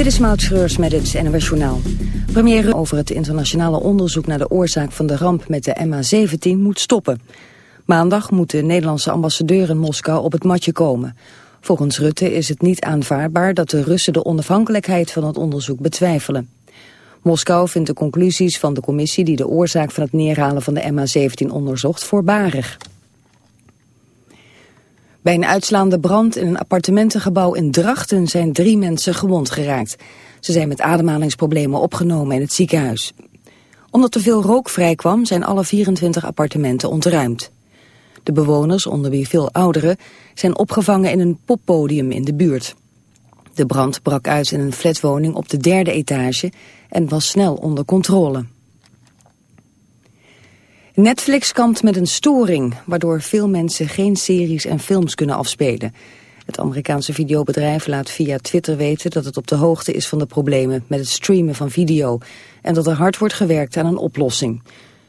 Dit is Maud Schreurs met het NOS Journaal. Premier over het internationale onderzoek naar de oorzaak van de ramp met de MH17 moet stoppen. Maandag moet de Nederlandse ambassadeur in Moskou op het matje komen. Volgens Rutte is het niet aanvaardbaar dat de Russen de onafhankelijkheid van het onderzoek betwijfelen. Moskou vindt de conclusies van de commissie die de oorzaak van het neerhalen van de MH17 onderzocht voorbarig. Bij een uitslaande brand in een appartementengebouw in Drachten zijn drie mensen gewond geraakt. Ze zijn met ademhalingsproblemen opgenomen in het ziekenhuis. Omdat er veel rook vrijkwam zijn alle 24 appartementen ontruimd. De bewoners, onder wie veel ouderen, zijn opgevangen in een poppodium in de buurt. De brand brak uit in een flatwoning op de derde etage en was snel onder controle. Netflix kampt met een storing, waardoor veel mensen geen series en films kunnen afspelen. Het Amerikaanse videobedrijf laat via Twitter weten dat het op de hoogte is van de problemen met het streamen van video en dat er hard wordt gewerkt aan een oplossing.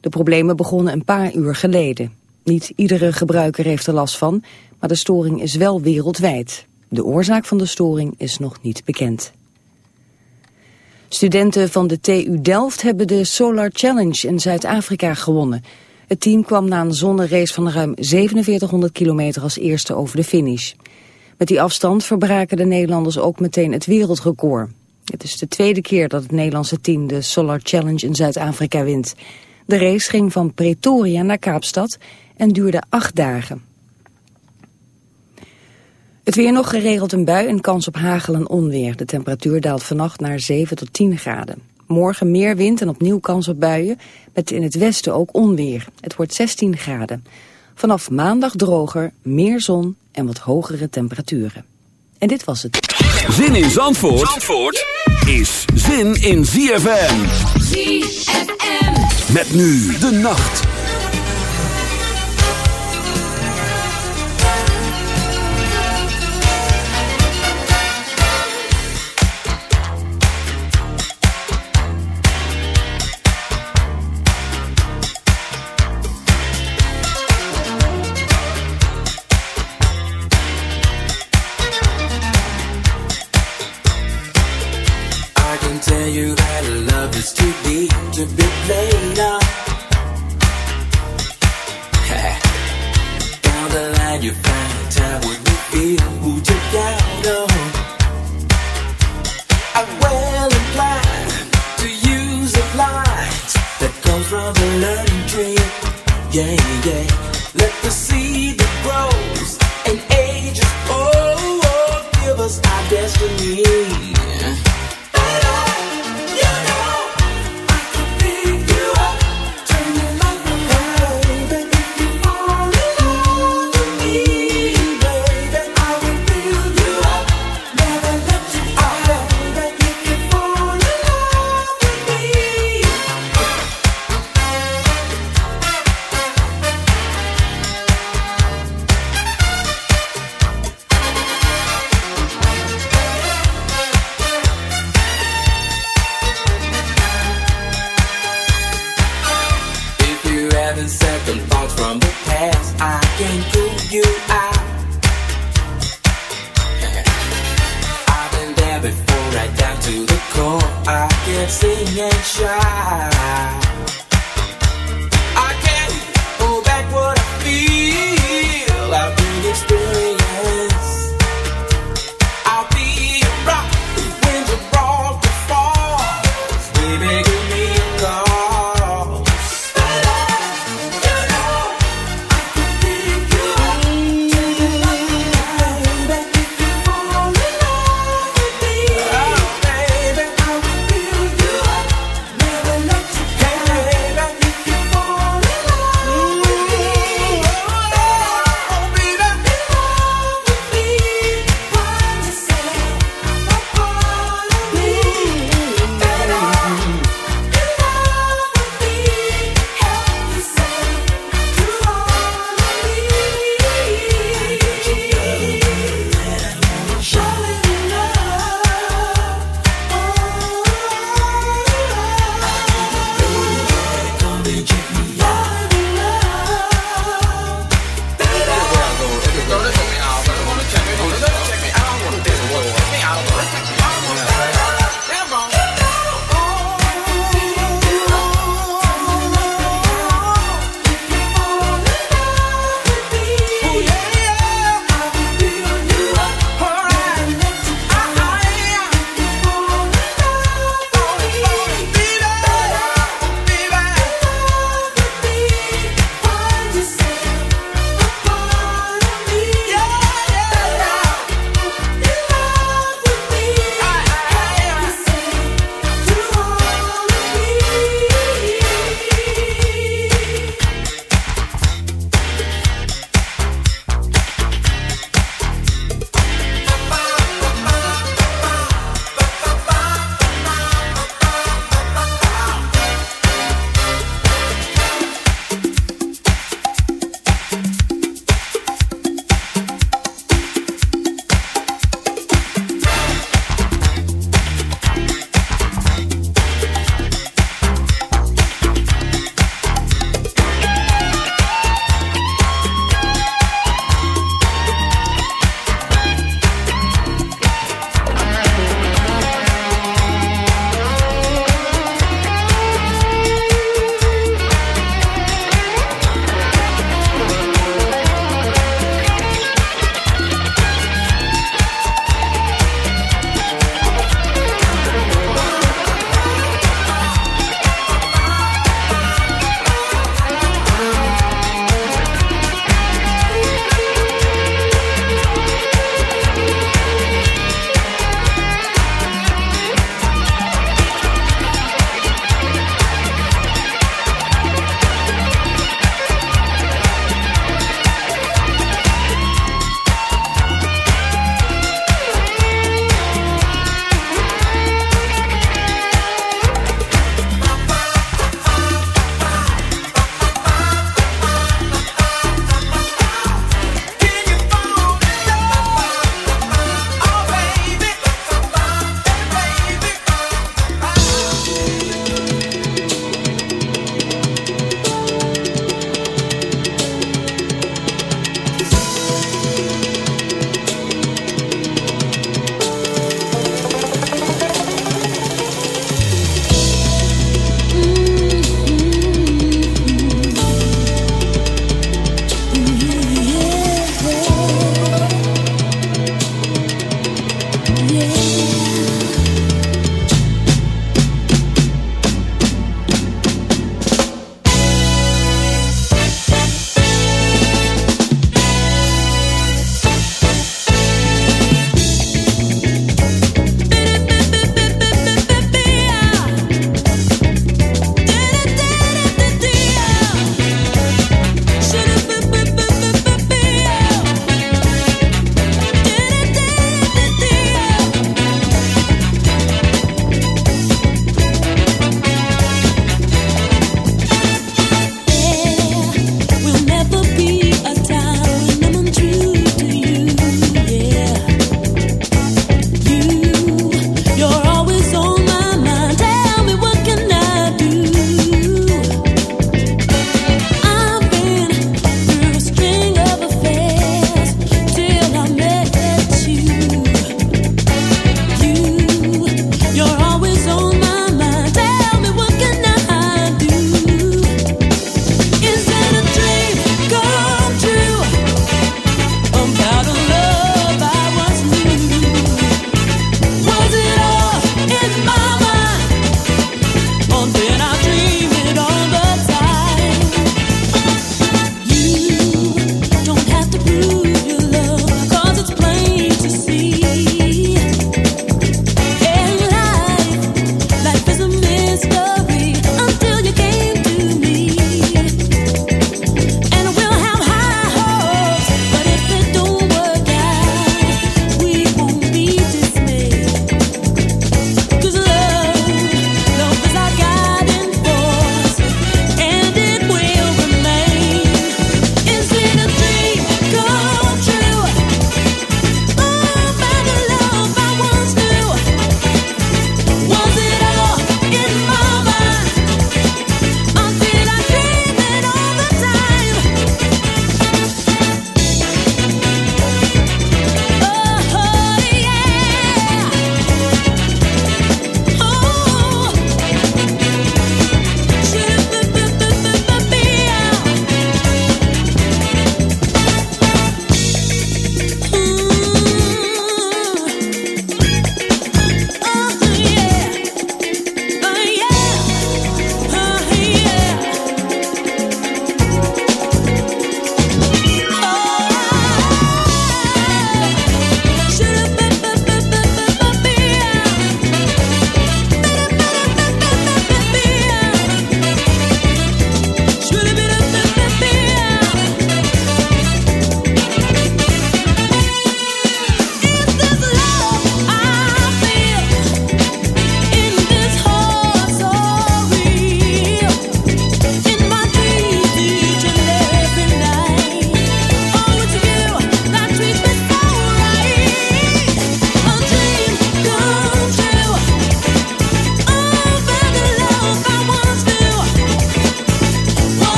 De problemen begonnen een paar uur geleden. Niet iedere gebruiker heeft er last van, maar de storing is wel wereldwijd. De oorzaak van de storing is nog niet bekend. Studenten van de TU Delft hebben de Solar Challenge in Zuid-Afrika gewonnen. Het team kwam na een zonnerace van ruim 4700 kilometer als eerste over de finish. Met die afstand verbraken de Nederlanders ook meteen het wereldrecord. Het is de tweede keer dat het Nederlandse team de Solar Challenge in Zuid-Afrika wint. De race ging van Pretoria naar Kaapstad en duurde acht dagen. Het weer nog geregeld een bui en kans op hagel en onweer. De temperatuur daalt vannacht naar 7 tot 10 graden. Morgen meer wind en opnieuw kans op buien, met in het westen ook onweer. Het wordt 16 graden. Vanaf maandag droger, meer zon en wat hogere temperaturen. En dit was het. Zin in Zandvoort, Zandvoort is zin in ZFM. ZFM. Met nu de nacht. Sing and shout.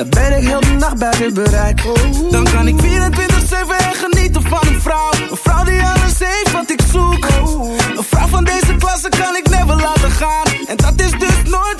Dan ben ik heel de nacht bij buiten bereik. Dan kan ik 24-7 genieten van een vrouw. Een vrouw die alles heeft wat ik zoek. Een vrouw van deze klasse kan ik never laten gaan. En dat is dus nooit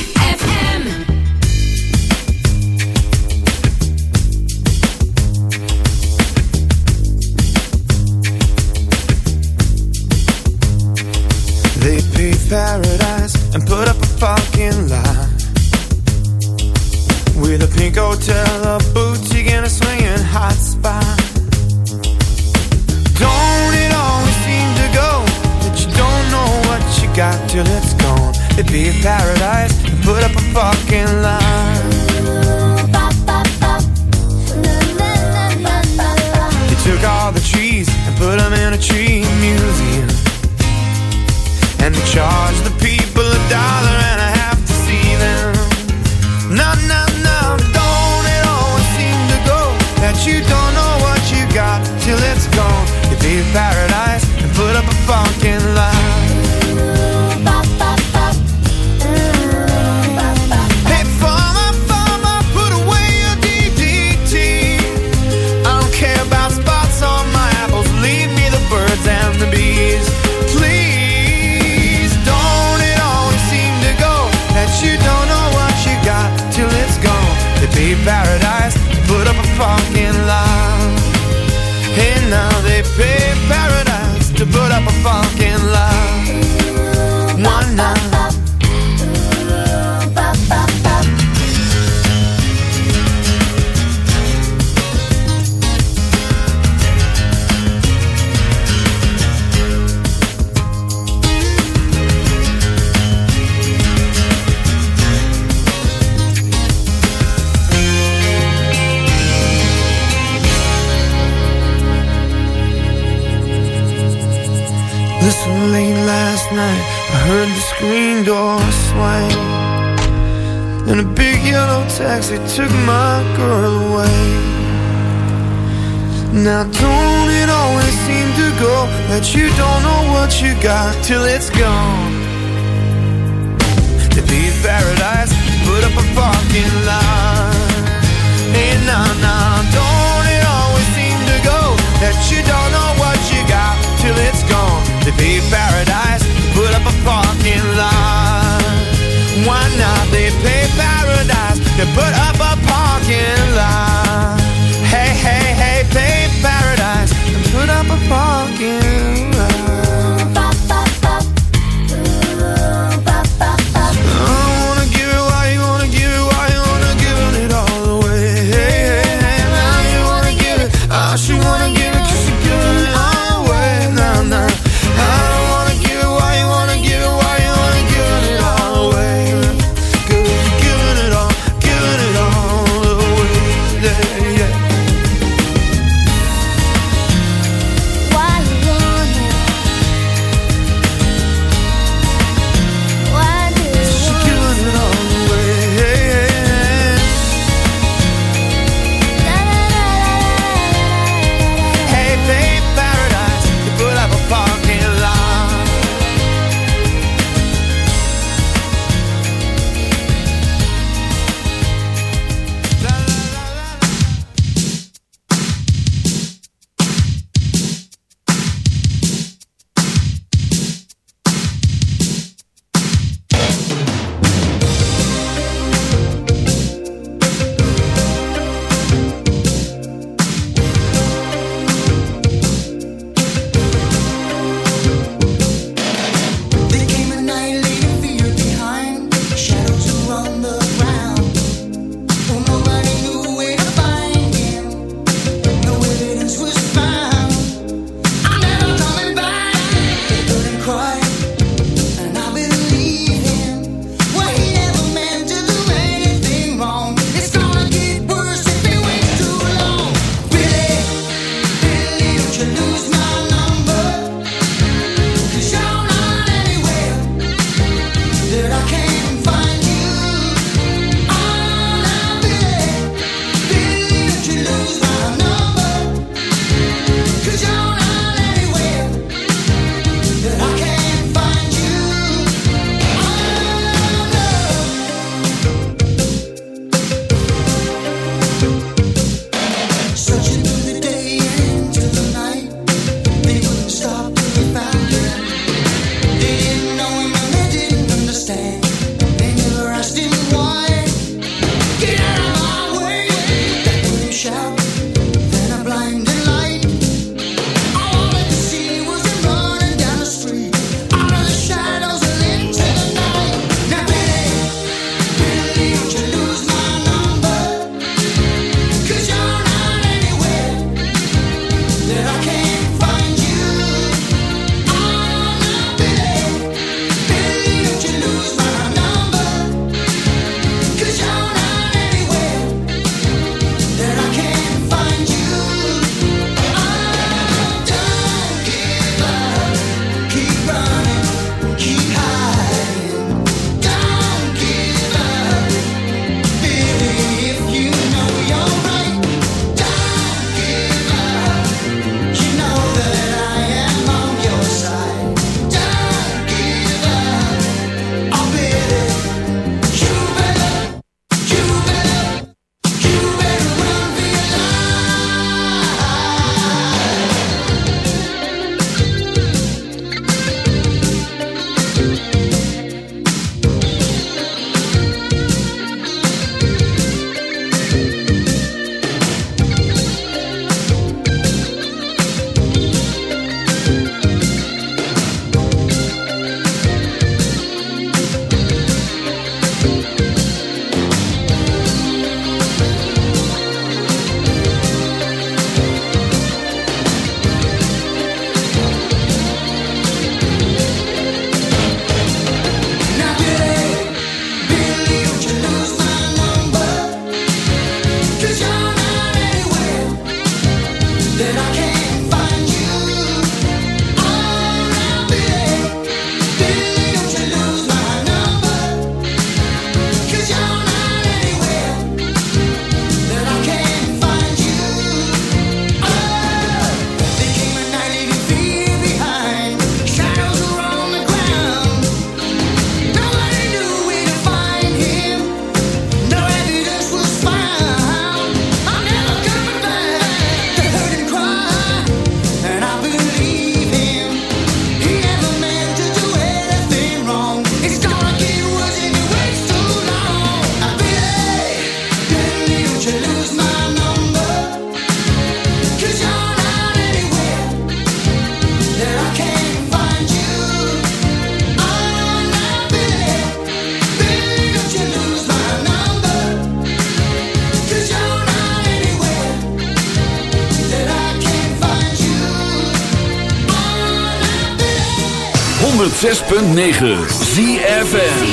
106.9 ZFM.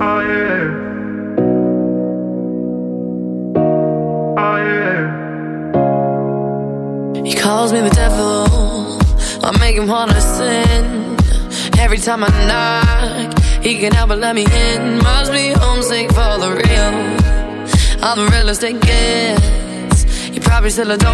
Oh yeah. Oh yeah. He calls me the devil. I make him wanna sin. Every time I knock, he can help but let me in. Must be homesick for the real. I'm the realest it gets. You probably still adore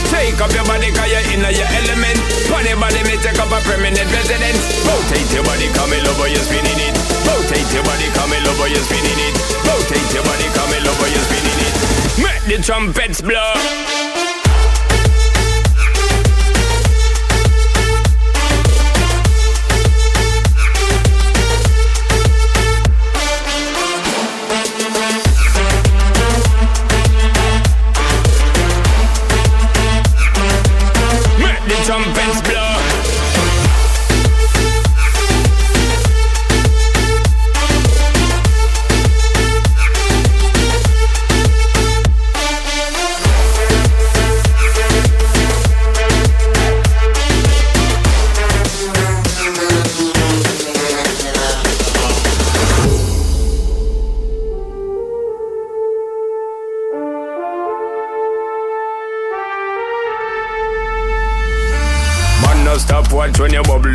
Take up your body, cause you're in your element. Funny body, me take up a permanent residence. Rotate your body, come in over, you're spinning it. Rotate your body, come in over, you're spinning it. Rotate your body, come in over, you're spinning it. Make the trumpets blow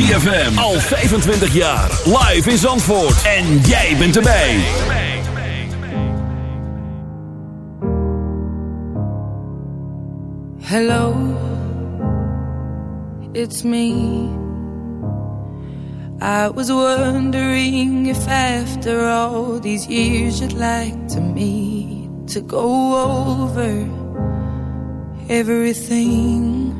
ZFM. Al 25 jaar. Live in Zandvoort. En jij bent erbij. Hello, it's me. I was wondering if after all these years you'd like to meet to go over everything.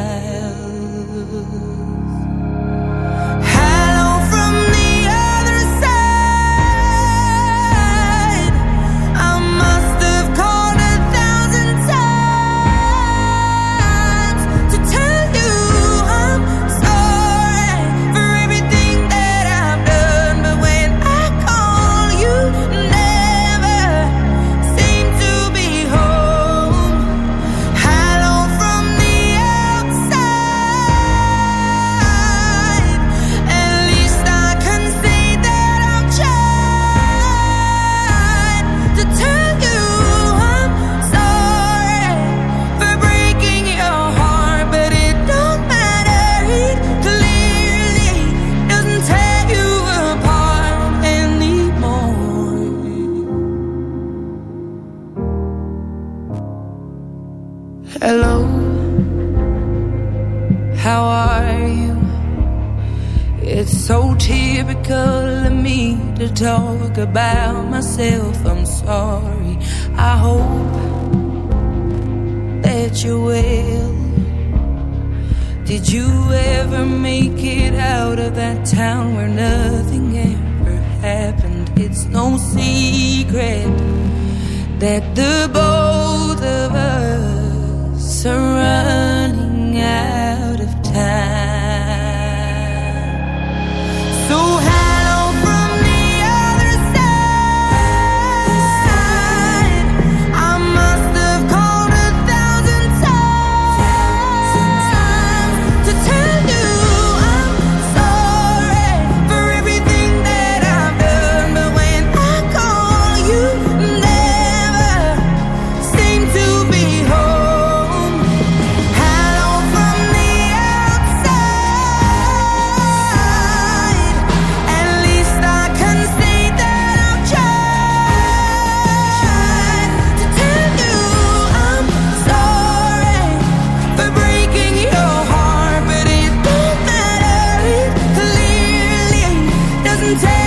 someday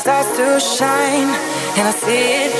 starts to shine, and I see it